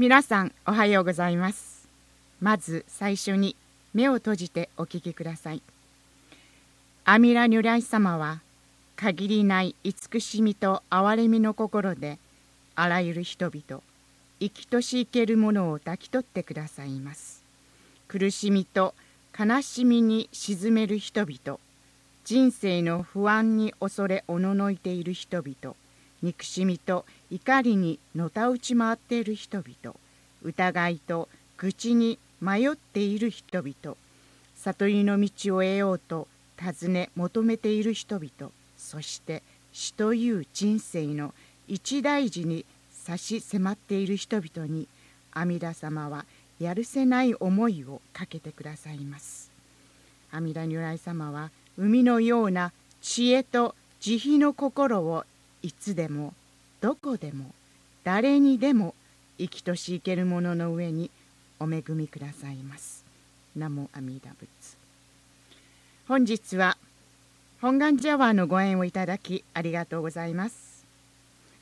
皆さんおはようございます。まず最初に目を閉じてお聞きください。阿弥陀如来様は限りない慈しみと憐れみの心であらゆる人々生きとし生けるものを抱き取ってくださいます。苦しみと悲しみに沈める人々人生の不安に恐れおののいている人々憎しみと怒りにのたうち回っている人々疑いと愚痴に迷っている人々悟りの道を得ようと尋ね求めている人々そして死という人生の一大事に差し迫っている人々に阿弥陀様はやるせない思いをかけてくださいます。阿弥陀如来様は海のような知恵と慈悲の心をいつでもどこでも誰にでも生きとし生けるものの上にお恵みくださいます。ナモ阿弥陀仏。本日は本願ジャワーのご縁をいただきありがとうございます。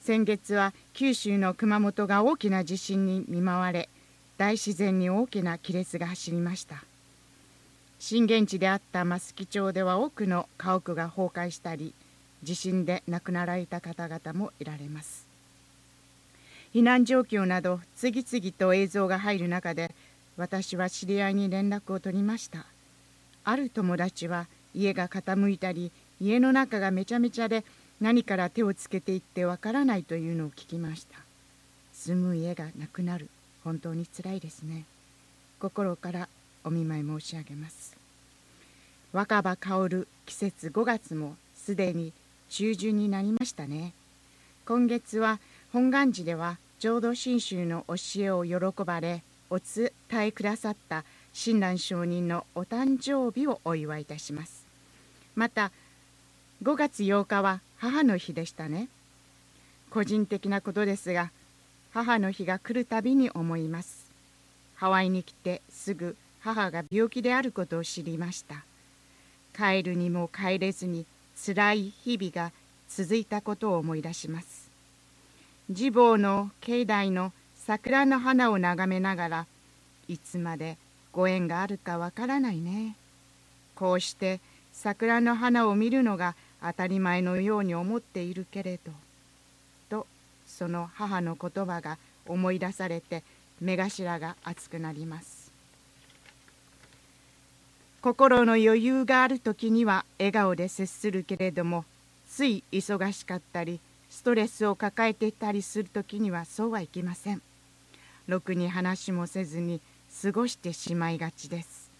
先月は九州の熊本が大きな地震に見舞われ大自然に大きな亀裂が走りました。震源地であった増木町では多くの家屋が崩壊したり地震で亡くなられた方々もいられます。避難状況など次々と映像が入る中で私は知り合いに連絡を取りました。ある友達は家が傾いたり家の中がめちゃめちゃで何から手をつけていってわからないというのを聞きました。住む家がなくなる。本当につらいですね。心からお見舞い申し上げます。若葉香る季節5月もすでに中旬になりましたね。今月は本願寺では浄土真宗の教えを喜ばれお伝えくださった親鸞上人のお誕生日をお祝いいたします。また5月8日は母の日でしたね。個人的なことですが母の日が来るたびに思います。ハワイに来てすぐ母が病気であることを知りました。帰るにも帰れずにつらい日々が続いたことを思い出します。次坊の境内の桜の花を眺めながらいつまでご縁があるかわからないね。こうして桜の花を見るのが当たり前のように思っているけれどとその母の言葉が思い出されて目頭が熱くなります。心の余裕がある時には笑顔で接するけれどもつい忙しかったりストレスを抱えていたりする時にはそうはいきません。ろくに話もせずに過ごしてしまいがちです。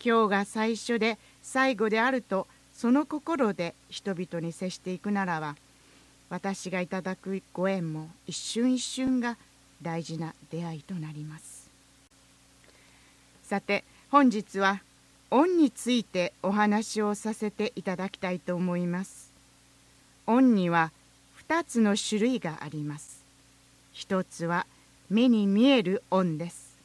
今日が最初で最後であるとその心で人々に接していくならば私がいただくご縁も一瞬一瞬が大事な出会いとなります。さて本日は恩についてお話をさせていただきたいと思います。恩には2つの種類があります。一つは目に見える恩です。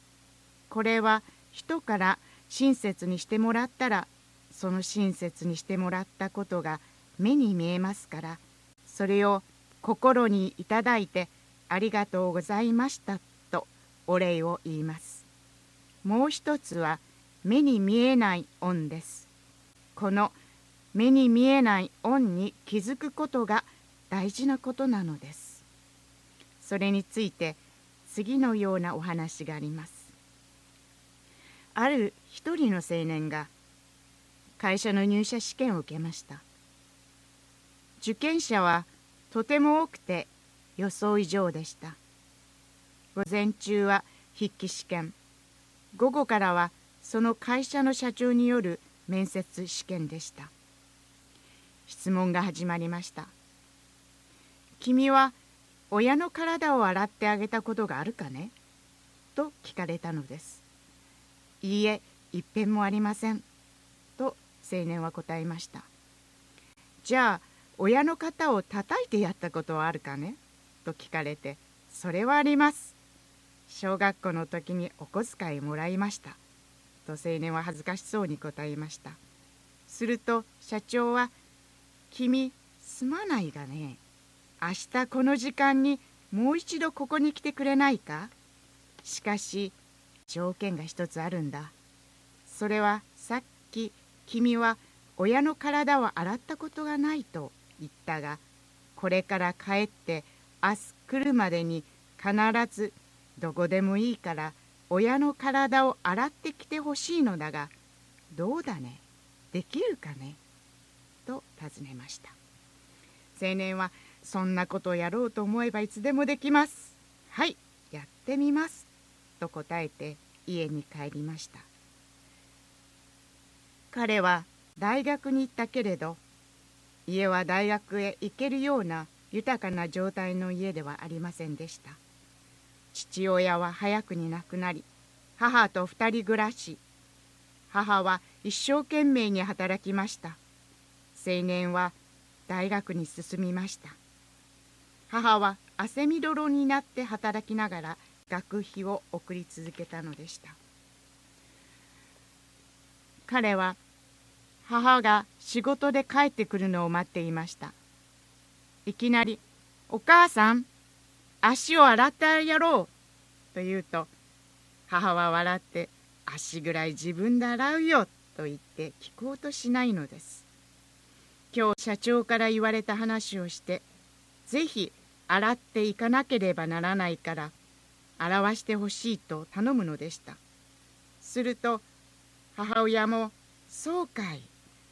これは人から親切にしてもらったらその親切にしてもらったことが目に見えますからそれを心にいただいてありがとうございましたとお礼を言います。もう一つは目に見えない恩です。この目に見えない恩に気づくことが大事なことなのです。それについて次のようなお話があります。ある一人の青年が会社の入社試験を受けました。受験者はとても多くて予想以上でした。午前中は筆記試験午後からはその会社の社長による面接試験でした。質問が始まりました。君は親の体を洗ってあげたことがあるかね？と聞かれたのです。いいえ一遍もありません。と青年は答えました。じゃあ親の肩を叩いてやったことはあるかね？と聞かれてそれはあります。小学校の時にお小遣いもらいました。と青年は恥ずかしそうに答えましたすると社長は「君すまないがね明日この時間にもう一度ここに来てくれないか?」しかし条件が一つあるんだそれはさっき君は親の体を洗ったことがないと言ったがこれから帰って明日来るまでに必ずどこでもいいから親の体を洗ってきてほしいのだがどうだね？できるかね？と尋ねました。青年はそんなことをやろうと思えばいつでもできます。はいやってみます。と答えて家に帰りました。彼は大学に行ったけれど家は大学へ行けるような豊かな状態の家ではありませんでした。父親は早くに亡くなり母と二人暮らし。母は一生懸命に働きました。青年は大学に進みました。母は汗みどろになって働きながら学費を送り続けたのでした。彼は母が仕事で帰ってくるのを待っていました。いきなり「お母さん足を洗ってやろう」と言うと母は笑って「足ぐらい自分で洗うよ」と言って聞こうとしないのです。今日社長から言われた話をしてぜひ洗っていかなければならないから洗わしてほしいと頼むのでした。すると母親も「そうかい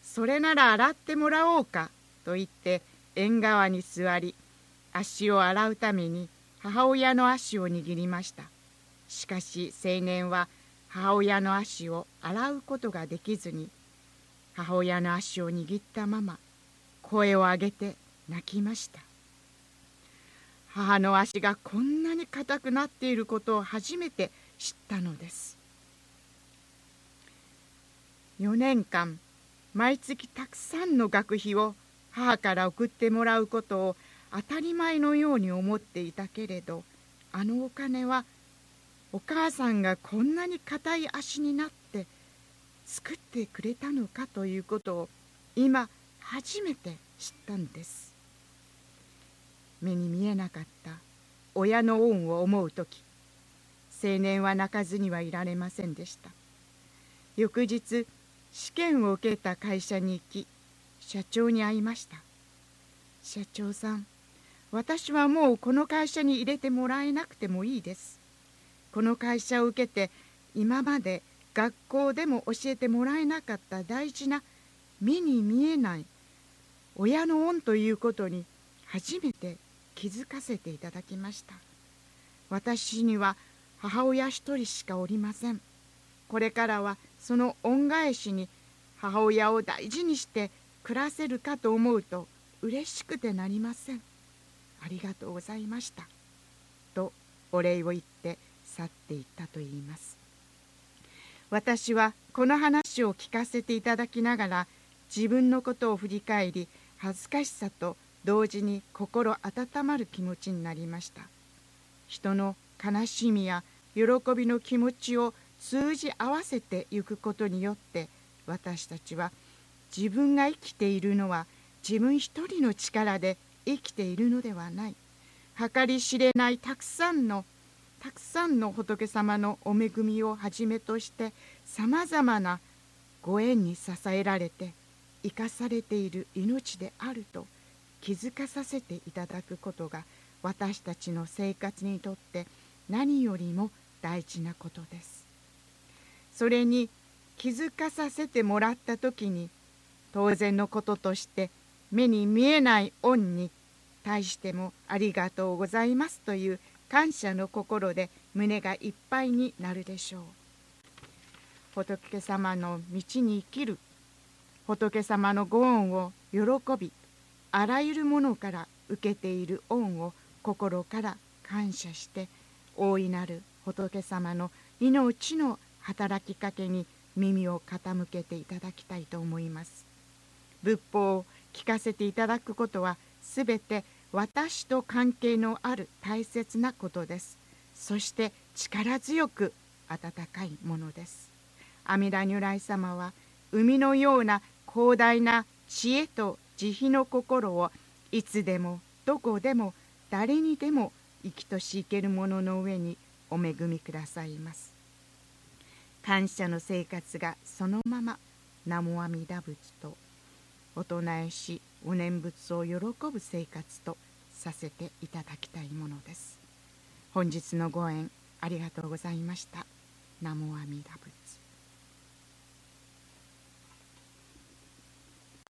それなら洗ってもらおうか」と言って縁側に座り足を洗うために母親の足を握りました。しかし青年は母親の足を洗うことができずに母親の足を握ったまま声を上げて泣きました。母の足がこんなに硬くなっていることを初めて知ったのです。4年間毎月たくさんの学費を母から送ってもらうことを当たり前のように思っていたけれどあのお金はお母さんがこんなに硬い足になって作ってくれたのかということを今初めて知ったんです。目に見えなかった親の恩を思う時青年は泣かずにはいられませんでした。翌日試験を受けた会社に行き社長に会いました。社長さん私はもうこの会社に入れてもらえなくてもいいです。この会社を受けて今まで学校でも教えてもらえなかった大事な目に見えない親の恩ということに初めて気づかせていただきました。私には母親一人しかおりません。これからはその恩返しに母親を大事にして暮らせるかと思うと嬉しくてなりません。ありがとうございました。とお礼を言って去っていったと言います。私はこの話を聞かせていただきながら自分のことを振り返り恥ずかしさと同時に心温まる気持ちになりました。人の悲しみや喜びの気持ちを通じ合わせていくことによって私たちは自分が生きているのは自分一人の力で生きているのではない。計り知れないたくさんのたくさんの仏様のお恵みをはじめとしてさまざまなご縁に支えられて生かされている命であると気づかさせていただくことが私たちの生活にとって何よりも大事なことです。それに気づかさせてもらった時に当然のこととして目に見えない恩に対してもありがとうございますという感謝の心で胸がいっぱいになるでしょう。仏様の道に生きる仏様のご恩を喜びあらゆるものから受けている恩を心から感謝して大いなる仏様の命の働きかけに耳を傾けていただきたいと思います。仏法を聞かせていただくことはすべて私と関係のある大切なことです。そして力強く温かいものです。阿弥陀如来様は海のような広大な知恵と慈悲の心をいつでもどこでも誰にでも生きとし生けるものの上にお恵みくださいます。感謝の生活がそのまま南無阿弥陀仏とお唱えしお念仏を喜ぶ生活とさせていただきたいものです。本日のご縁ありがとうございました。南無阿弥陀仏